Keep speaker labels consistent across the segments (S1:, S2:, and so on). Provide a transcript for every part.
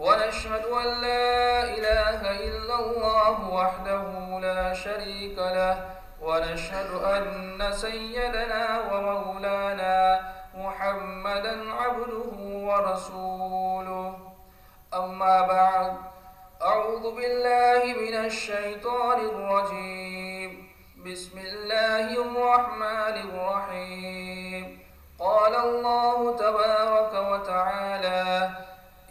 S1: ونشهد أن لا إله إلا الله وحده لا شريك له ونشهد أن سيدنا ومولانا محمدا عبده ورسوله. أما بعد أعوذ بالله من الشيطان الرجيم. بسم الله الرحمن الرحيم. قال الله تبارك وتعالى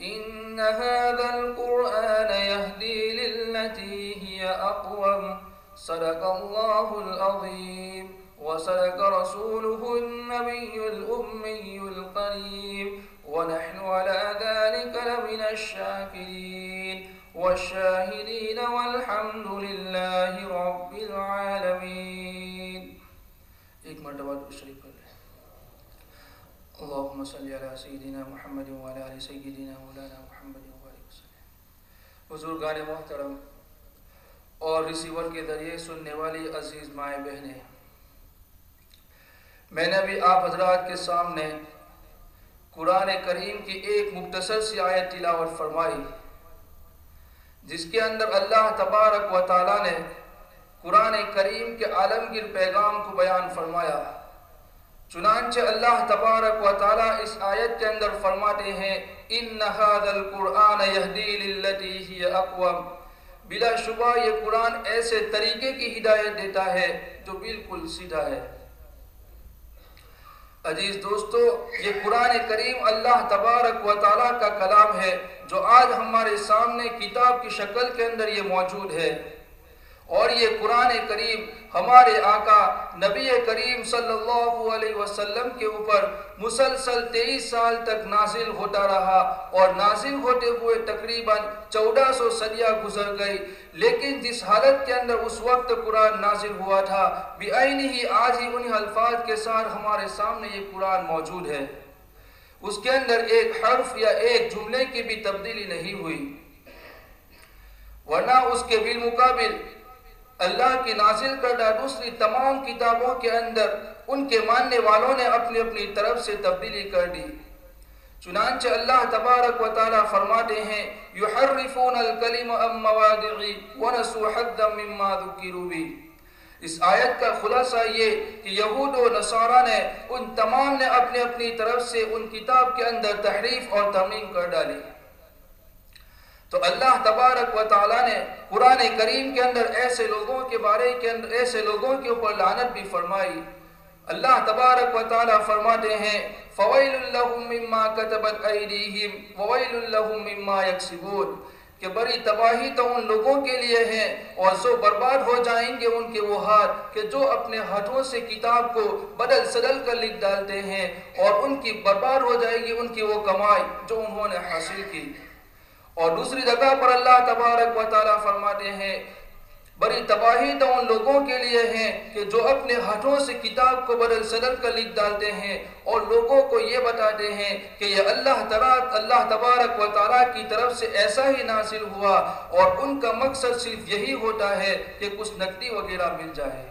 S1: إن هذا القرآن يهدي للتي هي أقوم. صدق الله العظيم. وصدق رسوله النبي الأمي القريب. ونحن على ذلك لمن الشاكرين. والشاهدين والحمد لله رب العالمين. شریف کر لیں اللهم صل على سيدنا محمد وعلى ال سيدنا مولانا محمد وبارك وسلم بزرگان محترم اور ریسیور کے ذریعے سننے والی عزیز مائیں بہنیں، میں نے ابھی آپ حضرات کے سامنے قرآن کریم کی ایک مختصر سی آیت تلاوت فرمائی، جس کے اندر اللہ تبارک و تعالی نے قرآن کریم کے عالمگیر پیغام کو بیان فرمایا۔ چنانچہ اللہ تبارک و تعالی اس آیت کے اندر فرماتے ہیں، ان هذا القرآن يهدي للتي هي اقوم. بلا شبہ یہ قرآن ایسے طریقے کی ہدایت دیتا ہے جو بالکل سیدھا ہے۔ عزیز دوستو، یہ قرآن کریم اللہ تبارک و تعالیٰ کا کلام ہے جو آج ہمارے سامنے کتاب کی شکل کے اندر یہ موجود ہے۔ اور یہ قرآن کریم ہمارے آقا نبی کریم صلی اللہ علیہ وسلم کے اوپر مسلسل تیئیس سال تک نازل ہوتا رہا اور نازل ہوتے ہوئے تقریباً چودہ سو صدیہ گزر گئی۔ لیکن جس حالت کے اندر اس وقت قرآن نازل ہوا تھا بعین ہی آج ہی انہی الفاظ کے ساتھ ہمارے سامنے یہ قرآن موجود ہے۔ اس کے اندر ایک حرف یا ایک جملے کی بھی تبدیلی نہیں ہوئی۔ ورنہ اس کے بالمقابل اللہ کی نازل کردہ دوسری تمام کتابوں کے اندر ان کے ماننے والوں نے اپنی اپنی طرف سے تبدیلی کر دی۔ چنانچہ اللہ تبارک و تعالی فرماتے ہیں، یحرفون الکلم ام موادعی ونسو حدا مما ذکروا بھی اس آیت کا خلاصہ یہ کہ یہود و نصارہ نے ان تمام نے اپنی اپنی طرف سے ان کتاب کے اندر تحریف اور ترمیم کر ڈالی۔ تو اللہ تبارک و تعالیٰ نے قرآن کریم کے اندر ایسے لوگوں کے بارے کے اندر ایسے لوگوں کے اوپر لعنت بھی فرمائی۔ اللہ تبارک و تعالیٰ فرماتے ہیں فویل اللہم مما کتبت ایدیہم وویل اللہم مما یکسبون کہ بڑی تباہی تو ان لوگوں کے لیے ہے اور سو برباد ہو جائیں گے ان کے وہ ہاتھ کہ جو اپنے ہاتھوں سے کتاب کو بدل سدل کر لکھ ڈالتے ہیں اور ان کی برباد ہو جائے گی ان کی وہ کمائی جو انہوں نے حاصل کی۔ اور دوسری جگہ پر اللہ تبارک و تعالیٰ فرماتے ہیں، بڑی تباہی تو ان لوگوں کے لیے ہیں کہ جو اپنے ہاتھوں سے کتاب کو بدل سدل کر لکھ ڈالتے ہیں اور لوگوں کو یہ بتاتے ہیں کہ یہ اللہ تبارک اللہ تبارک و تعالیٰ کی طرف سے ایسا ہی نازل ہوا اور ان کا مقصد صرف یہی ہوتا ہے کہ کچھ نقدی وغیرہ مل جائے۔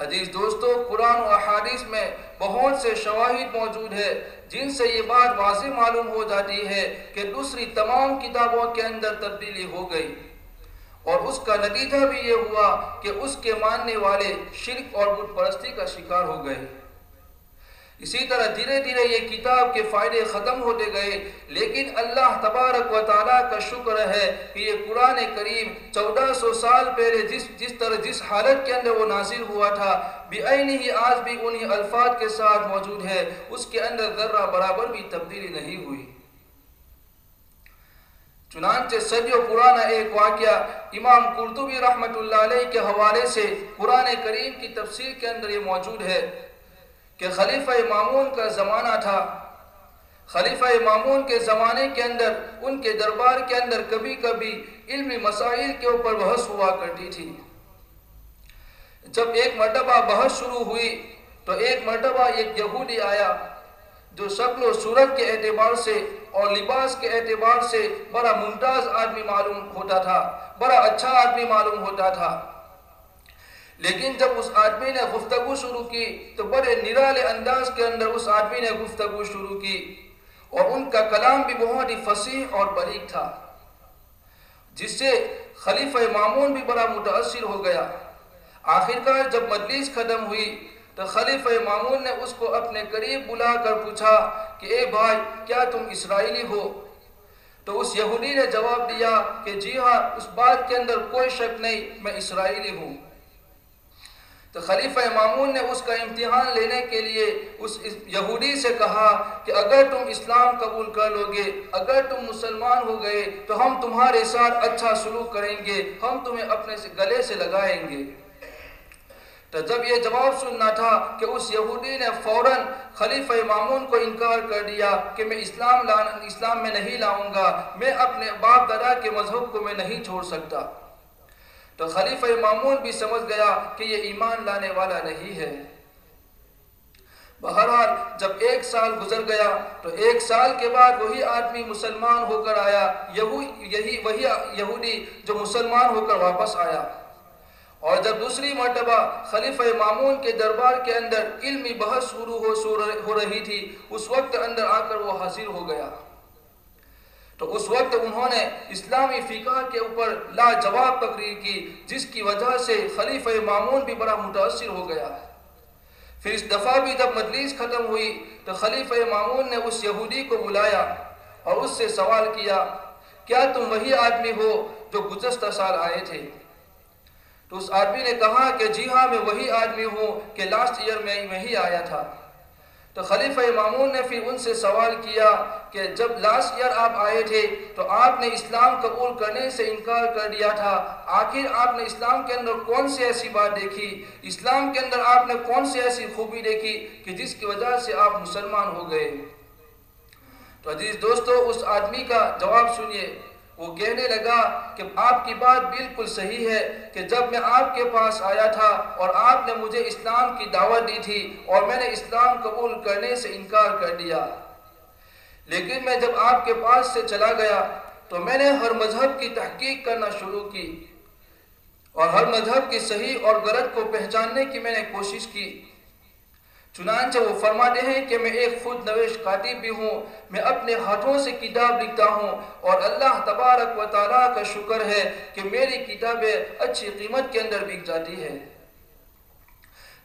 S1: عزیز دوستو، قرآن و حادث میں بہت سے شواہد موجود ہے جن سے یہ بات واضح معلوم ہو جاتی ہے کہ دوسری تمام کتابوں کے اندر تبدیلی ہو گئی۔ اور اس کا نتیجہ بھی یہ ہوا کہ اس کے ماننے والے شرک اور بت پرستی کا شکار ہو گئے۔ اسی طرح دھیرے دھیرے یہ کتاب کے فائدے ختم ہوتے گئے، لیکن اللہ تبارک و تعالیٰ کا شکر ہے کہ یہ قرآن کریم چودہ سو سال پہلے جس جس طرح جس حالت کے اندر وہ نازل ہوا تھا بعین ہی آج بھی انہی الفاظ کے ساتھ موجود ہے، اس کے اندر ذرہ برابر بھی تبدیلی نہیں ہوئی۔ چنانچہ صدیوں پرانا ایک واقعہ امام قرطبی رحمت اللہ علیہ کے حوالے سے قرآن کریم کی تفسیر کے اندر یہ موجود ہے۔ کہ خلیفہ مامون کا زمانہ تھا۔ خلیفہ مامون کے زمانے کے اندر، ان کے دربار کے اندر کبھی کبھی علمی مسائل کے اوپر بحث ہوا کرتی تھی۔ جب ایک مرتبہ بحث شروع ہوئی، تو ایک مرتبہ ایک یہودی آیا جو شکل و صورت کے اعتبار سے اور لباس کے اعتبار سے بڑا ممتاز آدمی معلوم ہوتا تھا، بڑا اچھا آدمی معلوم ہوتا تھا۔ لیکن جب اس آدمی نے گفتگو شروع کی تو بڑے نرالے انداز کے اندر اس آدمی نے گفتگو شروع کی اور ان کا کلام بھی بہت ہی فصیح اور بریک تھا، جس سے خلیفہ معمون بھی بڑا متاثر ہو گیا۔ آخرکار جب مجلس ختم ہوئی تو خلیفہ معمون نے اس کو اپنے قریب بلا کر پوچھا کہ اے بھائی، کیا تم اسرائیلی ہو؟ تو اس یہودی نے جواب دیا کہ جی ہاں اس بات کے اندر کوئی شک نہیں، میں اسرائیلی ہوں۔ تو خلیفہ معمون نے اس کا امتحان لینے کے لیے اس یہودی سے کہا کہ اگر تم اسلام قبول کر لو گے اگر تم مسلمان ہو گئے، تو ہم تمہارے ساتھ اچھا سلوک کریں گے، ہم تمہیں اپنے گلے سے لگائیں گے۔ تو جب یہ جواب سننا تھا کہ اس یہودی نے فوراً خلیفہ معمون کو انکار کر دیا کہ میں اسلام اسلام میں نہیں لاؤں گا، میں اپنے باپ دادا کے مذہب کو میں نہیں چھوڑ سکتا۔ تو خلیفہ معمون بھی سمجھ گیا کہ یہ ایمان لانے والا نہیں ہے۔ بہرحال جب ایک سال گزر گیا تو ایک سال کے بعد وہی آدمی مسلمان ہو کر آیا یہی، وہی یہودی جو مسلمان ہو کر واپس آیا۔ اور جب دوسری مرتبہ خلیفہ معمون کے دربار کے اندر علمی بحث شروع ہو رہی تھی، اس وقت اندر آ کر وہ حاضر ہو گیا۔ تو اس وقت انہوں نے اسلامی فقہ کے اوپر لاجواب تقریر کی، جس کی وجہ سے خلیفہ معمون بھی بڑا متاثر ہو گیا۔ پھر اس دفعہ بھی جب مجلس ختم ہوئی، تو خلیفہ معمون نے اس یہودی کو بلایا اور اس سے سوال کیا کیا تم وہی آدمی ہو جو گزشتہ سال آئے تھے؟ تو اس آدمی نے کہا کہ جی ہاں میں وہی آدمی ہوں کہ لاسٹ ایئر میں میں ہی آیا تھا۔ تو خلیفہ مامون نے پھر ان سے سوال کیا کہ جب لاسٹ ایئر آپ آئے تھے تو آپ نے اسلام قبول کرنے سے انکار کر دیا تھا۔ آخر آپ نے اسلام کے اندر کون سی ایسی بات دیکھی؟ اسلام کے اندر آپ نے کون سی ایسی خوبی دیکھی کہ جس کی وجہ سے آپ مسلمان ہو گئے؟ تو عزیز دوستو، اس آدمی کا جواب سنیے۔ وہ کہنے لگا کہ آپ کی بات بالکل صحیح ہے کہ جب میں آپ کے پاس آیا تھا اور آپ نے مجھے اسلام کی دعوت دی تھی اور میں نے اسلام قبول کرنے سے انکار کر دیا۔ لیکن میں جب آپ کے پاس سے چلا گیا تو میں نے ہر مذہب کی تحقیق کرنا شروع کی اور ہر مذہب کی صحیح اور غلط کو پہچاننے کی میں نے کوشش کی۔ چنانچہ وہ فرماتے ہیں کہ میں ایک خود نویش کاتب بھی ہوں، میں اپنے ہاتھوں سے کتاب لکھتا ہوں اور اللہ تبارک و تعالیٰ کا شکر ہے کہ میری کتابیں اچھی قیمت کے اندر بک جاتی ہے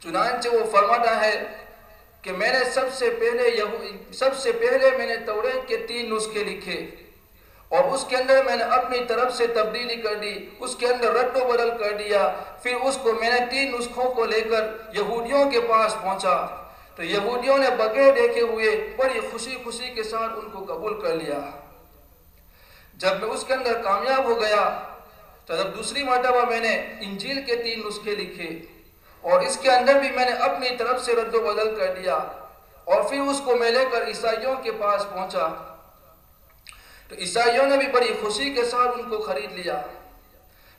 S1: چنانچہ وہ فرماتا ہے کہ میں نے سب سے پہلے سب سے پہلے میں نے توریت کے تین نسخے لکھے۔ اور اس کے اندر میں نے اپنی طرف سے تبدیلی کر دی، اس کے اندر رد و بدل کر دیا، پھر اس کو میں نے تین نسخوں کو لے کر یہودیوں کے پاس پہنچا۔ تو یہودیوں نے بغیر دیکھے ہوئے بڑی خوشی خوشی کے ساتھ ان کو قبول کر لیا۔ جب میں اس کے اندر کامیاب ہو گیا، تو جب دوسری مرتبہ میں نے انجیل کے تین نسخے لکھے، اور اس کے اندر بھی میں نے اپنی طرف سے رد و بدل کر دیا، اور پھر اس کو میں لے کر عیسائیوں کے پاس پہنچا۔ تو عیسائیوں نے بھی بڑی خوشی کے ساتھ ان کو خرید لیا۔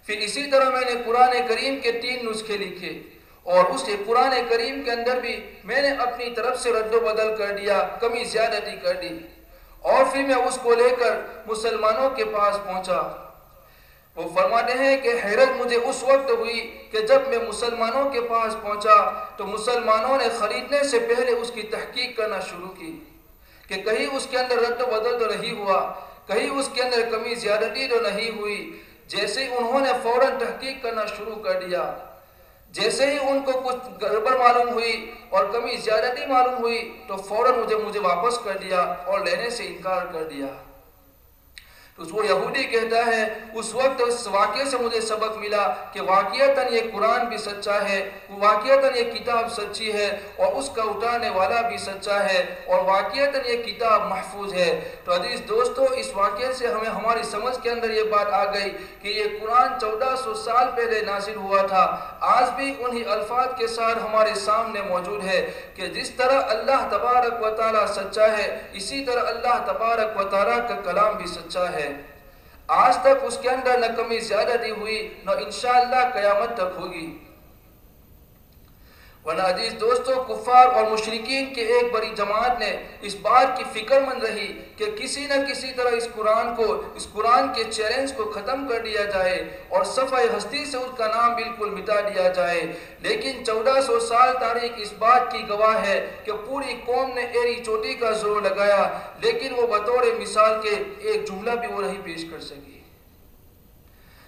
S1: پھر اسی طرح میں نے قرآن کریم کے تین نسخے لکھے اور اس قرآن کریم کے اندر بھی میں نے اپنی طرف سے رد و بدل کر دیا، کمی زیادتی کر دی اور پھر میں اس کو لے کر مسلمانوں کے پاس پہنچا۔ وہ فرماتے ہیں کہ حیرت مجھے اس وقت ہوئی کہ جب میں مسلمانوں کے پاس پہنچا تو مسلمانوں نے خریدنے سے پہلے اس کی تحقیق کرنا شروع کی کہ کہیں اس کے اندر رد و بدل تو نہیں ہوا۔ کہیں اس کے اندر کمی زیادتی تو نہیں ہوئی۔ جیسے ہی انہوں نے فوراً تحقیق کرنا شروع کر دیا، جیسے ہی ان کو کچھ گڑبڑ معلوم ہوئی اور کمی زیادتی معلوم ہوئی، تو فوراً مجھے مجھے واپس کر دیا اور لینے سے انکار کر دیا۔ تو وہ یہودی کہتا ہے، اس وقت اس واقعے سے مجھے سبق ملا کہ واقعیتاً یہ قرآن بھی سچا ہے واقعیتاً یہ کتاب سچی ہے اور اس کا اٹھانے والا بھی سچا ہے اور واقعیتاً یہ کتاب محفوظ ہے۔ تو عزیز دوستو، اس واقعے سے ہمیں ہماری سمجھ کے اندر یہ بات آ گئی کہ یہ قرآن چودہ سو سال پہلے نازل ہوا تھا۔ آج بھی انہی الفاظ کے ساتھ ہمارے سامنے موجود ہے کہ جس طرح اللہ تبارک و تعالیٰ سچا ہے، اسی طرح اللہ تبارک و تعالیٰ کا کلام بھی سچا ہے۔ آج تک اس کے اندر نہ کمی زیادہ دی ہوئی، نہ انشاءاللہ قیامت تک ہوگی۔ ورنہ عزیز دوستو، کفار اور مشرقین کے ایک بڑی جماعت نے اس بات کی فکر مند رہی کہ کسی نہ کسی طرح اس قرآن کو، اس قرآن کے چیلنج کو ختم کر دیا جائے اور صفحہ ہستی سے اس کا نام بالکل مٹا دیا جائے۔ لیکن چودہ سو سال تاریخ اس بات کی گواہ ہے کہ پوری قوم نے ایری چوٹی کا زور لگایا، لیکن وہ بطور مثال کے ایک جملہ بھی وہ نہیں پیش کر سکی۔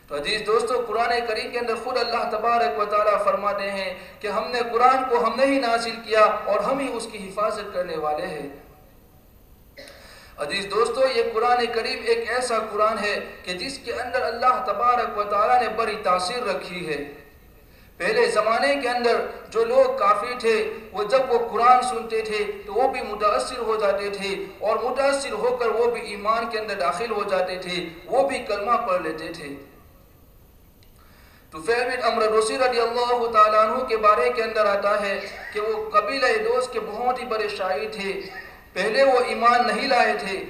S1: تو عزیز دوستو، قرآن کریم کے اندر خود اللہ تبارک و تعالیٰ فرماتے ہیں کہ ہم نے قرآن کو ہم نے ہی نازل کیا اور ہم ہی اس کی حفاظت کرنے والے ہیں۔ عزیز دوستو، یہ قرآن کریم ایک ایسا قرآن ہے کہ جس کے اندر اللہ تبارک و تعالیٰ نے بڑی تاثیر رکھی ہے۔ پہلے زمانے کے اندر جو لوگ کافی تھے، وہ جب وہ قرآن سنتے تھے تو وہ بھی متاثر ہو جاتے تھے اور متاثر ہو کر وہ بھی ایمان کے اندر داخل ہو جاتے تھے، وہ بھی کلمہ پڑھ لیتے تھے۔ تو بن عمر رسی رضی اللہ تعالیٰ عنہ کے بارے کے اندر آتا ہے کہ وہ قبیلہ دوست کے بہت ہی بڑے شاعر تھے۔ پہلے وہ ایمان نہیں لائے تھے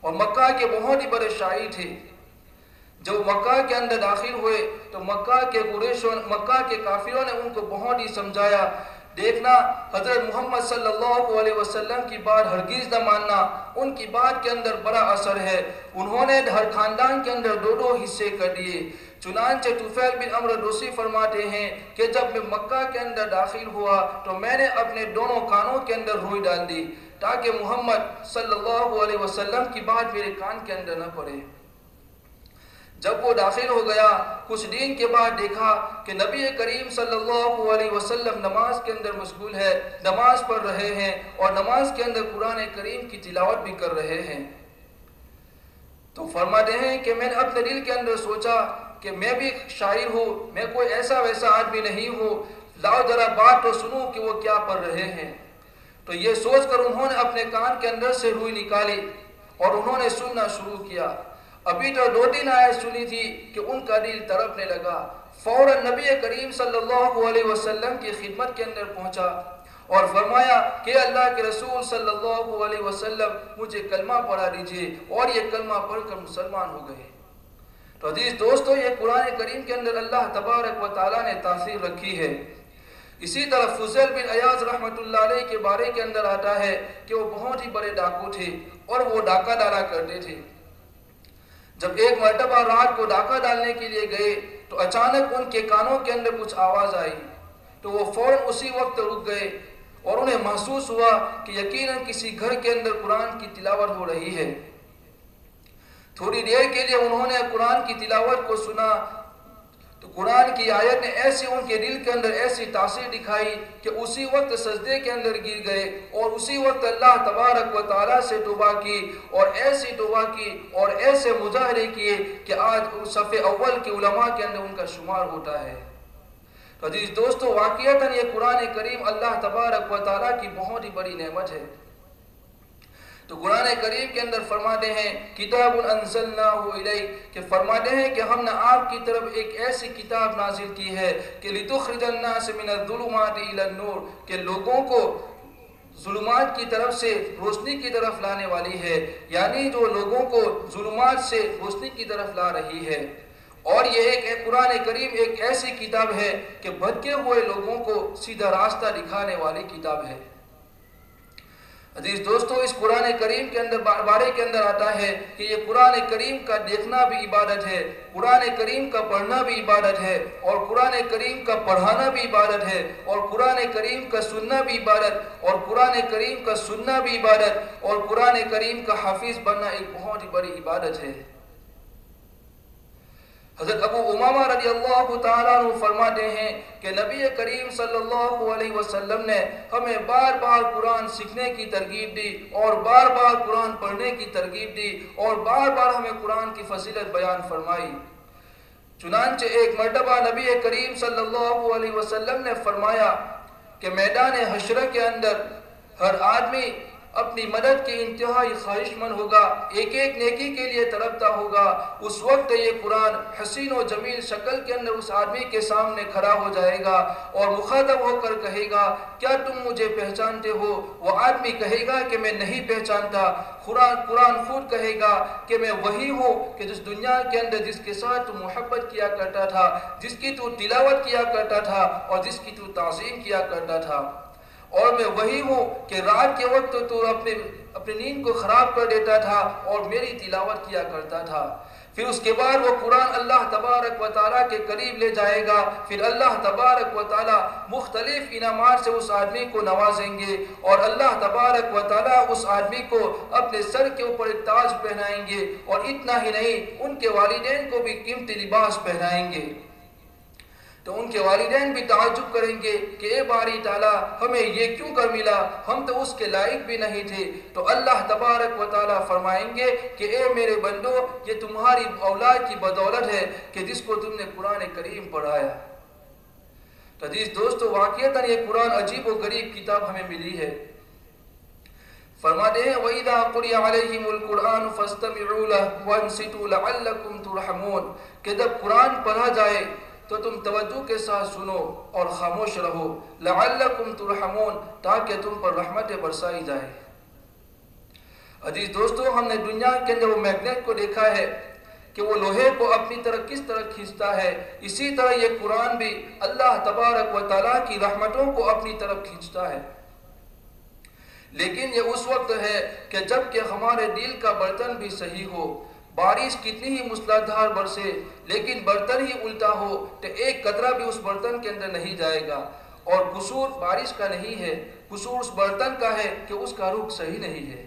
S1: اور مکہ کے بہت ہی بڑے شاعر تھے۔ جب مکہ کے اندر داخل ہوئے تو مکہ کے قریشوں، مکہ کے کافروں نے ان کو بہت ہی سمجھایا۔ دیکھنا حضرت محمد صلی اللہ علیہ وسلم کی بات ہرگیز نہ ماننا، ان کی بات کے اندر بڑا اثر ہے۔ انہوں نے ہر خاندان کے اندر دو دو حصے کر دیے۔ چنانچہ توفیل بن عمر دوسی فرماتے ہیں کہ جب میں مکہ کے اندر داخل ہوا تو میں نے اپنے دونوں کانوں کے اندر روئی ڈال دی تاکہ محمد صلی اللہ علیہ وسلم کی بات میرے کان کے اندر نہ پڑے۔ جب وہ داخل ہو گیا کچھ دن کے بعد دیکھا کہ نبی کریم صلی اللہ علیہ وسلم نماز کے اندر مشغول ہے، نماز پڑھ رہے ہیں اور نماز کے اندر قرآن کریم کی تلاوت بھی کر رہے ہیں۔ تو فرماتے ہیں کہ میں نے اپنے دل کے اندر سوچا کہ میں بھی شاعر ہوں، میں کوئی ایسا ویسا آدمی نہیں ہوں۔ لاؤ ذرا بات تو سنوں کہ وہ کیا پڑھ رہے ہیں۔ تو یہ سوچ کر انہوں نے اپنے کان کے اندر سے روئی نکالی اور انہوں نے سننا شروع کیا۔ ابھی تو دو تین آیت سنی تھی کہ ان کا دل تڑپنے لگا۔ فوراً نبی کریم صلی اللہ علیہ وسلم کی خدمت کے اندر پہنچا اور فرمایا کہ اللہ کے رسول صلی اللہ علیہ وسلم مجھے کلمہ پڑھا دیجیے اور یہ کلمہ پڑھ کر مسلمان ہو گئے۔ تو عزیز دوستو، یہ قرآن کریم کے اندر اللہ تبارک و تعالیٰ نے تاثیر رکھی ہے۔ اسی طرح فضل بن ایاز رحمت اللہ علیہ کے بارے کے اندر آتا ہے کہ وہ بہت ہی بڑے ڈاکو تھے اور وہ ڈاکہ ڈالا کرتے تھے۔ جب ایک مرتبہ رات کو ڈاکہ ڈالنے کے لیے گئے تو اچانک ان کے کانوں کے اندر کچھ آواز آئی۔ تو وہ فوراً اسی وقت رک گئے اور انہیں محسوس ہوا کہ یقیناً کسی گھر کے اندر قرآن کی تلاوت ہو رہی ہے۔ تھوڑی دیر کے لیے انہوں نے قرآن کی تلاوت کو سنا تو قرآن کی آیت نے ایسے ان کے دل کے اندر ایسی تاثیر دکھائی کہ اسی وقت سجدے کے اندر گر گئے اور اسی وقت اللہ تبارک و تعالیٰ سے توبہ کی اور ایسی توبہ کی اور ایسے مظاہرے کیے کہ آج صفحہ اول کے علماء کے اندر ان کا شمار ہوتا ہے۔ تو عزیز دوستو واقعیتاً یہ قرآن کریم اللہ تبارک و تعالیٰ کی بہت ہی بڑی نعمت ہے۔ تو قرآن کریم کے اندر فرماتے ہیں، کتاب انزلناہ الیک، کہ فرماتے ہیں کہ ہم نے آپ کی طرف ایک ایسی کتاب نازل کی ہے کہ لتخرج الناس من الظلمات الى النور، کہ لوگوں کو ظلمات کی طرف سے روشنی کی طرف لانے والی ہے یعنی جو لوگوں کو ظلمات سے روشنی کی طرف لا رہی ہے۔ اور یہ ایک قرآن کریم ایک ایسی کتاب ہے کہ بھٹکے ہوئے لوگوں کو سیدھا راستہ دکھانے والی کتاب ہے۔ عزیز دوستو، اس قرآن کریم کے اندر بارے کے اندر آتا ہے کہ یہ قرآن کریم کا دیکھنا بھی عبادت ہے، قرآن کریم کا پڑھنا بھی عبادت ہے، اور قرآن کریم کا پڑھانا بھی عبادت ہے، اور قرآن کریم کا سننا بھی عبادت، اور قرآن کریم کا سننا بھی عبادت، اور قرآن کریم کا حافظ بننا ایک بہت ہی بڑی عبادت ہے۔ حضرت ابو امامہ رضی اللہ تعالیٰ عنہ فرماتے ہیں کہ نبی کریم صلی اللہ علیہ وسلم نے ہمیں بار بار قرآن سیکھنے کی ترغیب دی اور بار بار قرآن پڑھنے کی ترغیب دی اور بار بار ہمیں قرآن کی فضیلت بیان فرمائی۔ چنانچہ ایک مرتبہ نبی کریم صلی اللہ علیہ وسلم نے فرمایا کہ میدان حشرہ کے اندر ہر آدمی اپنی مدد کی انتہائی خواہش مند ہوگا، ایک ایک نیکی کے لیے تڑپتا ہوگا۔ اس وقت یہ قرآن حسین و جمیل شکل کے اندر اس آدمی کے سامنے کھڑا ہو جائے گا اور مخاطب ہو کر کہے گا، کیا تم مجھے پہچانتے ہو؟ وہ آدمی کہے گا کہ میں نہیں پہچانتا۔ قرآن قرآن خود کہے گا کہ میں وہی ہوں کہ جس دنیا کے اندر جس کے ساتھ تو محبت کیا کرتا تھا، جس کی تو تلاوت کیا کرتا تھا اور جس کی تو تعظیم کیا کرتا تھا۔ اور میں وہی ہوں کہ رات کے وقت تو اپنے اپنی نیند کو خراب کر دیتا تھا اور میری تلاوت کیا کرتا تھا۔ پھر اس کے بعد وہ قرآن اللہ تبارک و تعالیٰ کے قریب لے جائے گا۔ پھر اللہ تبارک و تعالیٰ مختلف انعامات سے اس آدمی کو نوازیں گے اور اللہ تبارک و تعالیٰ اس آدمی کو اپنے سر کے اوپر ایک تاج پہنائیں گے اور اتنا ہی نہیں، ان کے والدین کو بھی قیمتی لباس پہنائیں گے۔ تو ان کے والدین بھی تعجب کریں گے کہ اے باری تعالیٰ، ہمیں یہ کیوں کر ملا؟ ہم تو اس کے لائق بھی نہیں تھے۔ تو اللہ تبارک و تعالیٰ فرمائیں گے کہ اے میرے بندو، یہ تمہاری اولاد کی بدولت ہے کہ جس کو تم نے قرآن کریم پڑھایا۔ تو جس دوستو واقعیتا یہ قرآن عجیب و غریب کتاب ہمیں ملی ہے۔ فرماتے ہیں، وَإِذَا قُرِيَ عَلَيْهِمُ الْقُرْآنُ فَاسْتَمِعُوا لَهُ وَانْسِتُوا لَعَلَّكُمْ تُرْحَمُونَ۔ کہ جب قرآن پڑھا جائے تو تم توجہ کے ساتھ سنو اور خاموش رہو۔ لعلکم ترحمون، تاکہ تم پر رحمت برسائی جائے۔ عزیز دوستو، ہم نے دنیا کے اندر وہ میگنیٹ کو دیکھا ہے کہ وہ لوہے کو اپنی طرح کس طرح کھینچتا ہے۔ اسی طرح یہ قرآن بھی اللہ تبارک و تعالیٰ کی رحمتوں کو اپنی طرف کھینچتا ہے۔ لیکن یہ اس وقت ہے کہ جبکہ ہمارے دل کا برتن بھی صحیح ہو بارش کتنی ہی مسلادھار برسے، لیکن برتن ہی الٹا ہو تو ایک قطرہ بھی اس برتن کے اندر نہیں جائے گا۔ اور قصور بارش کا نہیں ہے، قصور اس برتن کا ہے کہ اس کا رخ صحیح نہیں ہے۔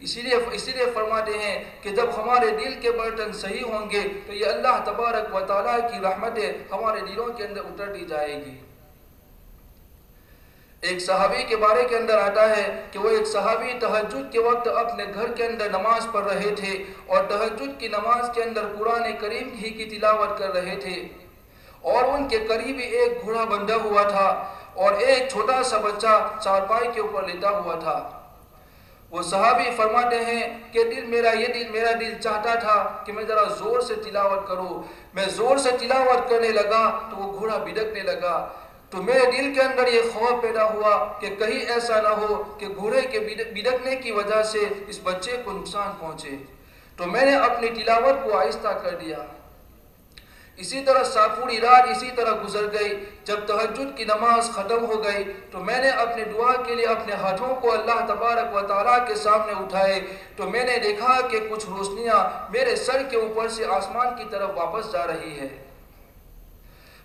S1: اسی لیے اسی لیے فرماتے ہیں کہ جب ہمارے دل کے برتن صحیح ہوں گے تو یہ اللہ تبارک و تعالیٰ کی رحمتیں ہمارے دلوں کے اندر اتر دی جائے گی۔ ایک صحابی کے بارے کے اندر آتا ہے کہ وہ ایک صحابی تحجد کے وقت اپنے گھر کے اندر نماز پڑھ رہے تھے اور تحجد کی نماز کے اندر قرآن کریم ہی کی تلاوت کر رہے تھے۔ اور ان کے قریبی ایک گھوڑا بندھا ہوا تھا اور ایک چھوٹا سا بچہ چارپائی کے اوپر لیٹا ہوا تھا۔ وہ صحابی فرماتے ہیں کہ دل میرا یہ دل میرا دل چاہتا تھا کہ میں ذرا زور سے تلاوت کروں۔ میں زور سے تلاوت کرنے لگا تو وہ گھوڑا بدکنے لگا۔ تو میرے دل کے اندر یہ خوف پیدا ہوا کہ کہیں ایسا نہ ہو کہ گھوڑے کے بدکنے کی وجہ سے اس بچے کو نقصان پہنچے۔ تو میں نے اپنی تلاوت کو آہستہ کر دیا۔ اسی طرح سافوری رات اسی طرح گزر گئی۔ جب تحجد کی نماز ختم ہو گئی تو میں نے اپنے دعا کے لیے اپنے ہاتھوں کو اللہ تبارک و تعالیٰ کے سامنے اٹھائے۔ تو میں نے دیکھا کہ کچھ روشنیاں میرے سر کے اوپر سے آسمان کی طرف واپس جا رہی ہے۔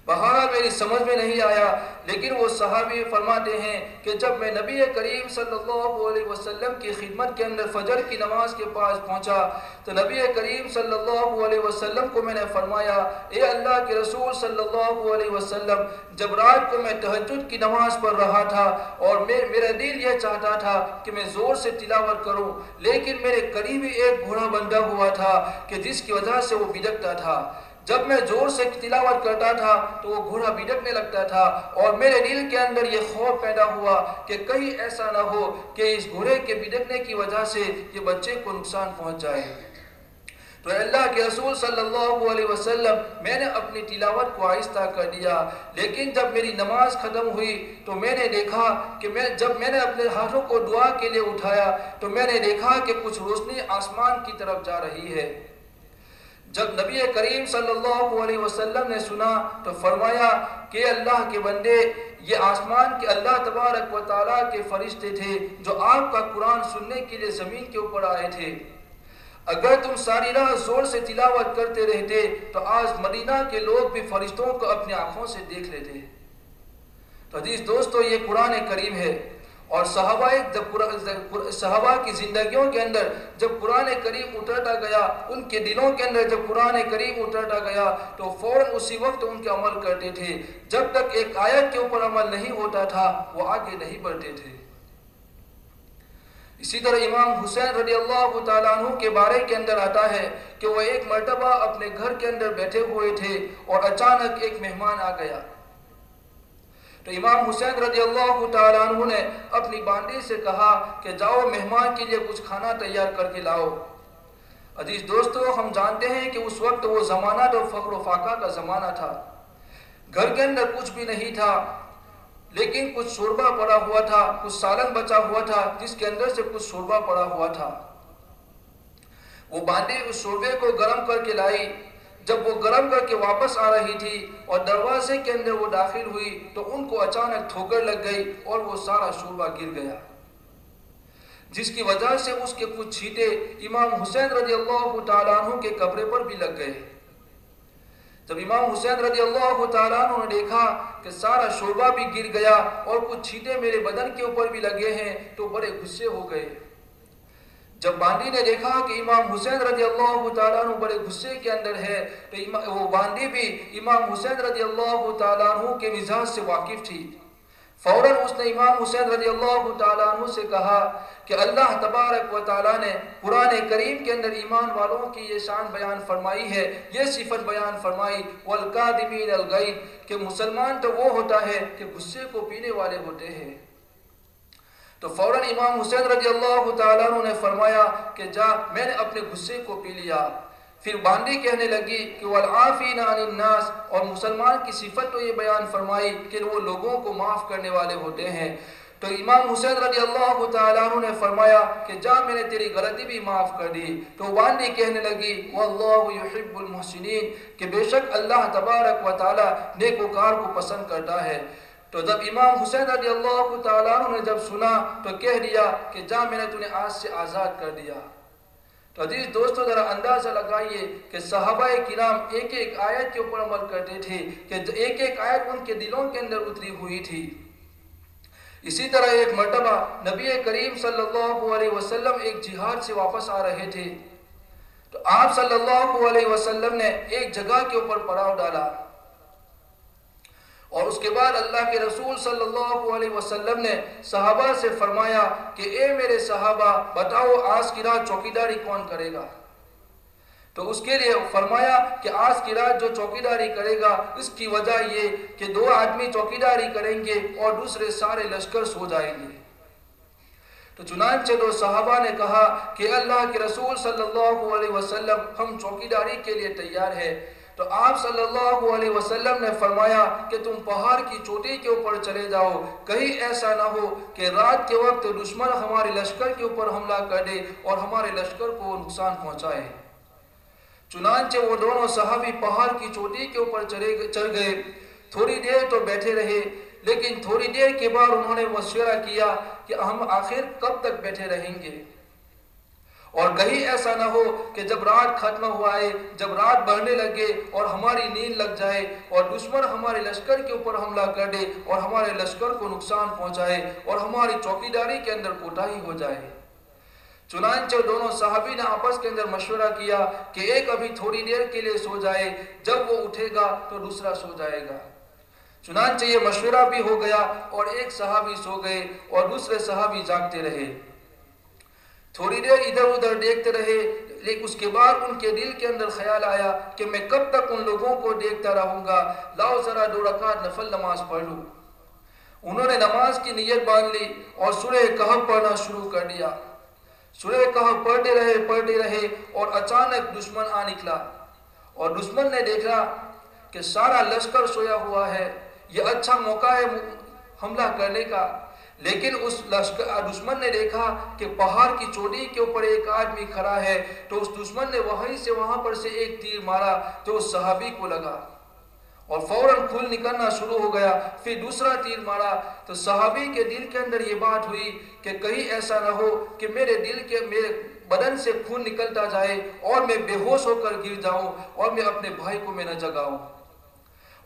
S1: بہارا میری سمجھ میں نہیں آیا، لیکن وہ صحابی فرماتے ہیں کہ جب میں نبی کریم صلی اللہ علیہ وسلم کی خدمت کے اندر فجر کی نماز کے پاس پہنچا، تو نبی کریم صلی اللہ علیہ وسلم کو میں نے فرمایا، اے اللہ کے رسول صلی اللہ علیہ وسلم، جب رات کو میں تحجد کی نماز پڑھ رہا تھا اور میرا دل یہ چاہتا تھا کہ میں زور سے تلاوت کروں، لیکن میرے قریبی ایک گھوڑا بندہ ہوا تھا کہ جس کی وجہ سے وہ بدکتا تھا۔ جب میں زور سے تلاوت کرتا تھا تو وہ گھوڑا بھڑکنے لگتا تھا اور میرے دل کے اندر یہ خوف پیدا ہوا کہ کہیں ایسا نہ ہو کہ اس گھوڑے کے بھڑکنے کی وجہ سے یہ بچے کو نقصان پہنچ جائے۔ تو اللہ کے رسول صلی اللہ علیہ وسلم، میں نے اپنی تلاوت کو آہستہ کر دیا، لیکن جب میری نماز ختم ہوئی تو میں نے دیکھا کہ میں، جب میں نے اپنے ہاتھوں کو دعا کے لیے اٹھایا تو میں نے دیکھا کہ کچھ روشنی آسمان کی طرف جا رہی ہے۔ جب نبی کریم صلی اللہ علیہ وسلم نے سنا تو فرمایا کہ اللہ کے بندے، یہ آسمان کے اللہ تبارک و تعالیٰ کے فرشتے تھے جو آپ کا قرآن سننے کے لیے زمین کے اوپر آئے تھے۔ اگر تم ساری راہ زور سے تلاوت کرتے رہتے تو آج مدینہ کے لوگ بھی فرشتوں کو اپنی آنکھوں سے دیکھ لیتے۔ تو حدیث دوستو، یہ قرآن کریم ہے۔ اور صحابہ جب صحابہ کی زندگیوں کے اندر جب قرآن کریم اترتا گیا، ان کے دلوں کے اندر جب قرآن کریم اترتا گیا، تو فوراً اسی وقت ان کے عمل کرتے تھے۔ جب تک ایک آیت کے اوپر عمل نہیں ہوتا تھا، وہ آگے نہیں بڑھتے تھے۔ اسی طرح امام حسین رضی اللہ تعالیٰ عنہ کے بارے کے اندر آتا ہے کہ وہ ایک مرتبہ اپنے گھر کے اندر بیٹھے ہوئے تھے اور اچانک ایک مہمان آ گیا۔ تو امام حسین رضی اللہ تعالیٰ عنہ نے اپنی باندی سے کہا کہ جاؤ مہمان کے لیے کچھ کھانا تیار کر کے لاؤ۔ عزیز دوستو، ہم جانتے ہیں کہ اس وقت وہ زمانہ تو فقر و فاقہ کا زمانہ تھا۔ گھر کے اندر کچھ بھی نہیں تھا، لیکن کچھ شوربہ پڑا ہوا تھا، کچھ سالن بچا ہوا تھا، جس کے اندر سے کچھ شوربہ پڑا ہوا تھا۔ وہ باندی اس شوربے کو گرم کر کے لائی۔ جب وہ گرم کر کے واپس آ رہی تھی اور دروازے کے اندر وہ داخل ہوئی تو ان کو اچانک ٹھوکر لگ گئی اور وہ سارا شوربہ گر گیا۔ جس کی وجہ سے اس کے کچھ چھیٹے امام حسین رضی اللہ تعالیٰ عنہ کے کپڑے پر بھی لگ گئے۔ جب امام حسین رضی اللہ تعالیٰ عنہ نے دیکھا کہ سارا شوربہ بھی گر گیا اور کچھ چھیٹے میرے بدن کے اوپر بھی لگے ہیں تو بڑے غصے ہو گئے۔ جب باندی نے دیکھا کہ امام حسین رضی اللہ تعالیٰ عنہ بڑے غصے کے اندر ہے، تو وہ باندی بھی امام حسین رضی اللہ تعالیٰ عنہ کے مزاج سے واقف تھی۔ فوراً اس نے امام حسین رضی اللہ تعالیٰ عنہ سے کہا کہ اللہ تبارک و تعالیٰ نے قرآن کریم کے اندر ایمان والوں کی یہ شان بیان فرمائی ہے، یہ صفت بیان فرمائی والقادمین الغیب کہ مسلمان تو وہ ہوتا ہے کہ غصے کو پینے والے ہوتے ہیں۔ تو فوراً امام حسین رضی اللہ تعالیٰ عنہ نے فرمایا کہ جا، میں نے اپنے غصے کو پی لیا۔ پھر باندی کہنے لگی کہ والعافین عن الناس، اور مسلمان کی صفت تو یہ بیان فرمائی کہ وہ لوگوں کو معاف کرنے والے ہوتے ہیں۔ تو امام حسین رضی اللہ تعالیٰ عنہ نے فرمایا کہ جا، میں نے تیری غلطی بھی معاف کر دی۔ تو باندی کہنے لگی، واللہ یحب المحسنین، کہ بے شک اللہ تبارک و تعالیٰ نیکوکار کو پسند کرتا ہے۔ تو جب امام حسین رضی اللہ تعالیٰ عنہ نے جب سنا تو کہہ دیا کہ جا میں نے تنہیں آج سے آزاد کر دیا۔ تو عزیز دوستو ذرا اندازہ لگائیے کہ صحابہ کرام ایک ایک آیت کے اوپر عمل کرتے تھے کہ ایک ایک آیت ان کے دلوں کے اندر اتری ہوئی تھی۔ اسی طرح ایک مرتبہ نبی کریم صلی اللہ علیہ وسلم ایک جہاد سے واپس آ رہے تھے۔ تو آپ صلی اللہ علیہ وسلم نے ایک جگہ کے اوپر پڑاؤ ڈالا۔ اور اس کے بعد اللہ کے رسول صلی اللہ علیہ وسلم نے صحابہ سے فرمایا کہ اے میرے صحابہ، بتاؤ آج کی رات چوکیداری کون کرے گا؟ تو اس کے لیے فرمایا کہ آج کی رات جو چوکیداری کرے گا، اس کی وجہ یہ کہ دو آدمی چوکیداری کریں گے اور دوسرے سارے لشکر سو جائیں گے۔ تو چنانچہ دو صحابہ نے کہا کہ اللہ کے رسول صلی اللہ علیہ وسلم، ہم چوکیداری کے لیے تیار ہیں۔ تو آپ صلی اللہ علیہ وسلم نے فرمایا کہ تم پہاڑ کی چوٹی کے اوپر چلے جاؤ، کہیں ایسا نہ ہو کہ رات کے وقت دشمن ہمارے لشکر کے اوپر حملہ کر دے اور ہمارے لشکر کو نقصان پہنچائے۔ چنانچہ وہ دونوں صحابی پہاڑ کی چوٹی کے اوپر چڑھ گئے۔ تھوڑی دیر تو بیٹھے رہے، لیکن تھوڑی دیر کے بعد انہوں نے مشورہ کیا کہ ہم آخر کب تک بیٹھے رہیں گے۔ اور کہیں ایسا نہ ہو کہ جب رات ختم ہوا ہے، جب رات بڑھنے لگے اور ہماری نیند لگ جائے اور دشمن ہمارے لشکر کے اوپر حملہ کر دے اور ہمارے لشکر کو نقصان پہنچائے اور ہماری چوکیداری کے اندر کوٹاہی ہو جائے۔ چنانچہ دونوں صحابی نے آپس کے اندر مشورہ کیا کہ ایک ابھی تھوڑی دیر کے لیے سو جائے، جب وہ اٹھے گا تو دوسرا سو جائے گا۔ چنانچہ یہ مشورہ بھی ہو گیا اور ایک صحابی سو گئے اور دوسرے صحابی جاگتے رہے۔ تھوڑی دیر ادھر ادھر دیکھتے رہے، لیکن اس کے بعد ان کے دل کے اندر خیال آیا کہ میں کب تک ان لوگوں کو دیکھتا رہوں گا۔ لاؤ ذرا دو رکعت نفل نماز پڑھ لوں انہوں نے نماز کی نیت باندھ لی اور سورہ کہف پڑھنا شروع کر دیا۔ سورہ کہف پڑھتے رہے پڑھتے رہے اور اچانک دشمن آ نکلا۔ اور دشمن نے دیکھا کہ سارا لشکر سویا ہوا ہے۔ یہ اچھا موقع ہے حملہ کرنے کا۔ لیکن اس دشمن نے دیکھا کہ پہاڑ کی چوٹی کے اوپر ایک آدمی کھڑا ہے، تو اس دشمن نے وہیں سے وہاں پر سے ایک تیر مارا تو اس صحابی کو لگا۔ اور فوراً کھل نکلنا شروع ہو گیا، پھر دوسرا تیر مارا۔ تو صحابی کے دل کے اندر یہ بات ہوئی کہ کہیں ایسا نہ ہو کہ میرے دل کے میرے بدن سے خون نکلتا جائے اور میں بے ہوش ہو کر گر جاؤں اور میں اپنے بھائی کو میں نہ جگاؤں۔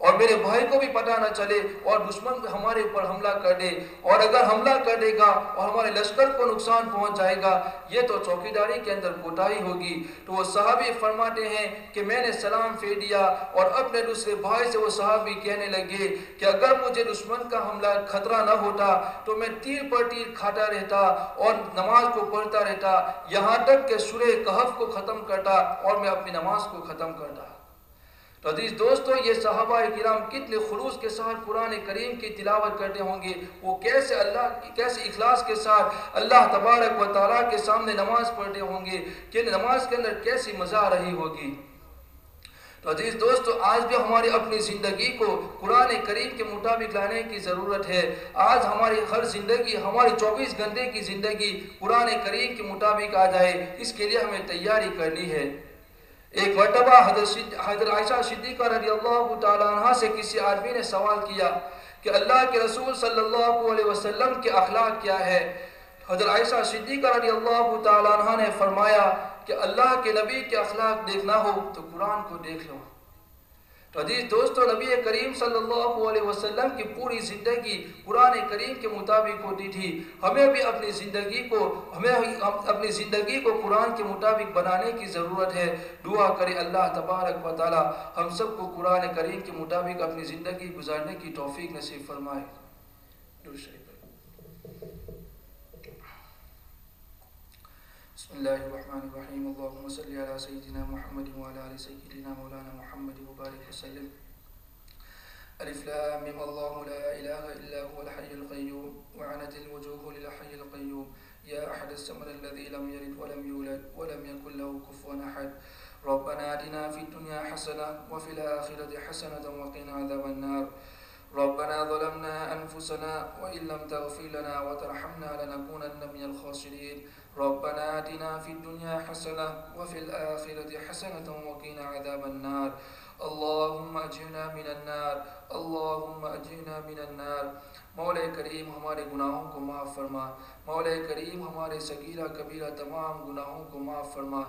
S1: اور میرے بھائی کو بھی پتہ نہ چلے اور دشمن ہمارے اوپر حملہ کر دے اور اگر حملہ کر دے گا اور ہمارے لشکر کو نقصان پہنچ جائے گا، یہ تو چوکیداری کے اندر کوتاہی ہوگی۔ تو وہ صحابی فرماتے ہیں کہ میں نے سلام پھیر دیا اور اپنے دوسرے بھائی سے وہ صحابی کہنے لگے کہ اگر مجھے دشمن کا حملہ خطرہ نہ ہوتا تو میں تیر پر تیر کھاتا رہتا اور نماز کو پڑھتا رہتا، یہاں تک کہ سورہ کہف کو ختم کرتا اور میں اپنی نماز کو ختم کرتا۔ تو عزیز دوستو، یہ صحابہ کرام کتنے خلوص کے ساتھ قرآن کریم کی تلاوت کرتے ہوں گے۔ وہ کیسے اللہ، کیسے اخلاص کے ساتھ اللہ تبارک و تعالیٰ کے سامنے نماز پڑھتے ہوں گے، کہ نماز کے اندر کیسی مزہ آ رہی ہوگی۔ تو عزیز دوستو، آج بھی ہماری اپنی زندگی کو قرآن کریم کے مطابق لانے کی ضرورت ہے۔ آج ہماری ہر زندگی، ہماری چوبیس گھنٹے کی زندگی قرآن کریم کے مطابق آ جائے۔ اس کے لیے ہمیں تیاری کرنی ہے۔ ایک مرتبہ حضرت عائشہ صدیقہ رضی اللہ تعالیٰ عنہ سے کسی آدمی نے سوال کیا کہ اللہ کے رسول صلی اللہ علیہ وسلم کے اخلاق کیا ہے؟ حضرت عائشہ صدیقہ رضی اللہ تعالیٰ عنہ نے فرمایا کہ اللہ کے نبی کے اخلاق دیکھنا ہو تو قرآن کو دیکھ لو۔ تو عزیز دوستو، نبی کریم صلی اللہ علیہ وسلم کی پوری زندگی قرآن کریم کے مطابق ہوتی تھی۔ ہمیں بھی اپنی زندگی کو، ہمیں اپنی زندگی کو قرآن کے مطابق بنانے کی ضرورت ہے۔ دعا کرے اللہ تبارک و تعالی ہم سب کو قرآن کریم کے مطابق اپنی زندگی گزارنے کی توفیق نصیب فرمائے۔ دوسرے بسم الله الرحمن الرحيم. اللهم صل على سيدنا محمد وعلى آل سيدنا مولانا محمد وبارك وسلم. ألف لام الله لا إله إلا هو الحي القيوم. وعنت الوجوه للحي القيوم. يا أحد الصمد الذي لم يلد ولم يولد ولم يكن له كفوا أحد. ربنا آتنا في الدنيا حسنة وفي الآخرة حسنة وقنا عذاب النار. ربنا ظلمنا أنفسنا وإن لم تغفر لنا وترحمنا لنكونن من الخاسرين. ربنا آتنا في الدنيا حسنة وفي الآخرة حسنة وقنا عذاب النار. اللهم أجرنا من النار. اللهم أجرنا من النار. مولا کریم، ہمارے گناہوں کو معاف فرما. مولا کریم، ہمارے سگیرہ کبیرہ تمام گناہوں کو معاف فرما.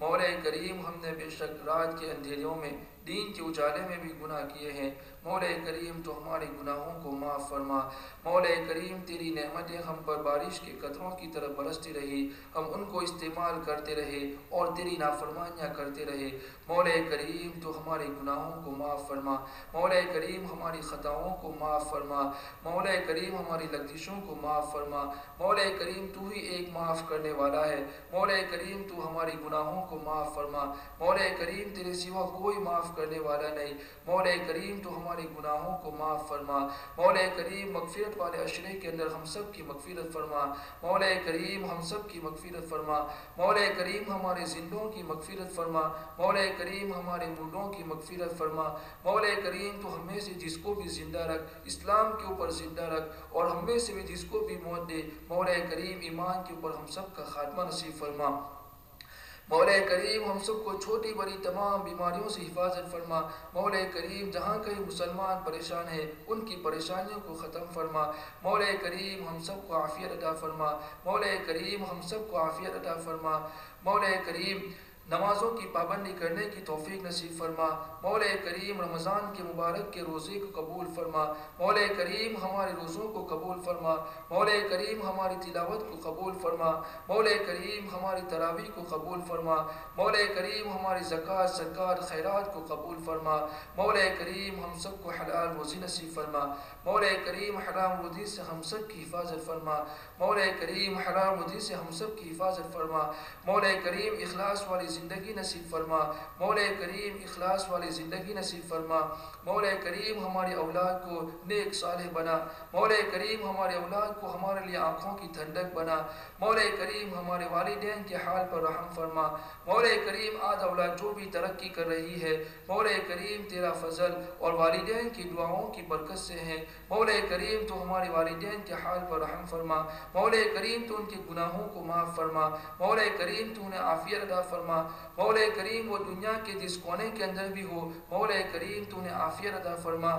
S1: مولا کریم، ہم نے بے شک رات کے اندھیریوں میں، دین کے اجالے میں بھی گناہ کیے ہیں. مولا کریم تو ہمارے گناہوں کو معاف فرما۔ مولا کریم تیری نعمتیں ہم پر بارش کے قطروں کی طرف برستی رہی۔ ہم ان کو استعمال کرتے رہے اور تیری نافرمانیاں کرتے رہے۔ مولا کریم تو ہمارے گناہوں کو معاف فرما۔ مولا کریم ہماری خطاؤں کو معاف فرما۔ مولا کریم ہماری لگزشوں کو معاف فرما۔ مولا کریم تو ہی ایک معاف کرنے والا ہے۔ مولا کریم تو ہماری گناہوں کو معاف فرما۔ مولا کریم تیرے سوا کوئی معاف کرنے والا نہیں۔ مولا کریم تو ہمارے گناہوں کو معاف فرما۔ مولا کریم مغفرت والے اشرے کے اندر ہم سب کی مغفرت فرما۔ مولا کریم ہم سب کی مغفرت فرما۔ مولا کریم ہمارے زندوں کی مغفرت فرما۔ مولا کریم ہمارے مردوں کی مغفرت فرما۔ مولا کریم تو ہمیں سے جس کو بھی زندہ رکھ، اسلام کے اوپر زندہ رکھ اور ہمیں سے بھی جس کو بھی موت دے۔ مولا کریم ایمان کے اوپر ہم سب کا خاتمہ نصیب فرما۔ مولا کریم ہم سب کو چھوٹی بڑی تمام بیماریوں سے حفاظت فرما۔ مولا کریم جہاں کہیں مسلمان پریشان ہیں، ان کی پریشانیوں کو ختم فرما۔ مولا کریم ہم سب کو عافیت عطا فرما۔ مولا کریم ہم سب کو عافیت عطا فرما۔ مولا کریم نمازوں کی پابندی کرنے کی توفیق نصیب فرما۔ مولا کریم رمضان کے مبارک کے روزے کو قبول فرما۔ مولا کریم ہمارے روزوں کو قبول فرما۔ مولا کریم ہماری تلاوت کو قبول فرما۔ مولا کریم ہماری تراویح کو قبول فرما۔ مولا کریم ہماری زکوٰۃ سرکار خیرات کو قبول فرما۔ مولا کریم ہم سب کو حلال روزی نصیب فرما۔ مولا کریم حرام روزی سے ہم سب کی حفاظت فرما۔ مولا کریم حرام روزی سے ہم سب کی حفاظت فرما۔ مولا کریم اخلاص والی زندگی نصیب فرما۔ مولا کریم اخلاص والی زندگی نصیب فرما۔ مولا کریم ہماری اولاد کو نیک صالح بنا۔ مولا کریم ہمارے اولاد کو ہمارے لیے آنکھوں کی ٹھنڈک بنا۔ مولا کریم ہمارے والدین کے حال پر رحم فرما۔ مولا کریم آج اولاد جو بھی ترقی کر رہی ہے، مولا کریم تیرا فضل اور والدین کی دعاؤں کی برکت سے ہیں۔ مولا کریم تو ہمارے والدین کے حال پر رحم فرما۔ مولا کریم تو ان کے گناہوں کو معاف فرما۔ مولا کریم تو انہیں عافیت ادا فرما۔ مولا کریم وہ دنیا کے جس کونے کے اندر بھی ہو، مولا کریم تو نے عافیت عطا فرما۔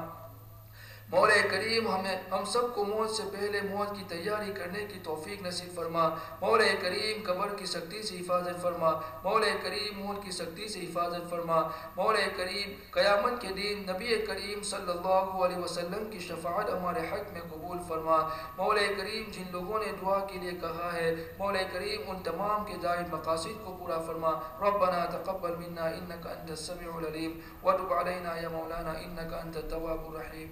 S1: مولا کریم ہمیں ہم سب کو موت سے پہلے موت کی تیاری کرنے کی توفیق نصیب فرما۔ مولا کریم قبر کی سختی سے حفاظت فرما۔ مولا کریم موت کی سختی سے حفاظت فرما۔ مولا کریم قیامت کے دن نبی کریم صلی اللہ علیہ وسلم کی شفاعت ہمارے حق میں قبول فرما۔ مولا کریم جن لوگوں نے دعا کے لیے کہا ہے، مولا کریم ان تمام کے جائد مقاصد کو پورا فرما۔ ربنا تقبل منا انك انت السميع العليم وتب علينا يا مولانا انك انت التواب الرحيم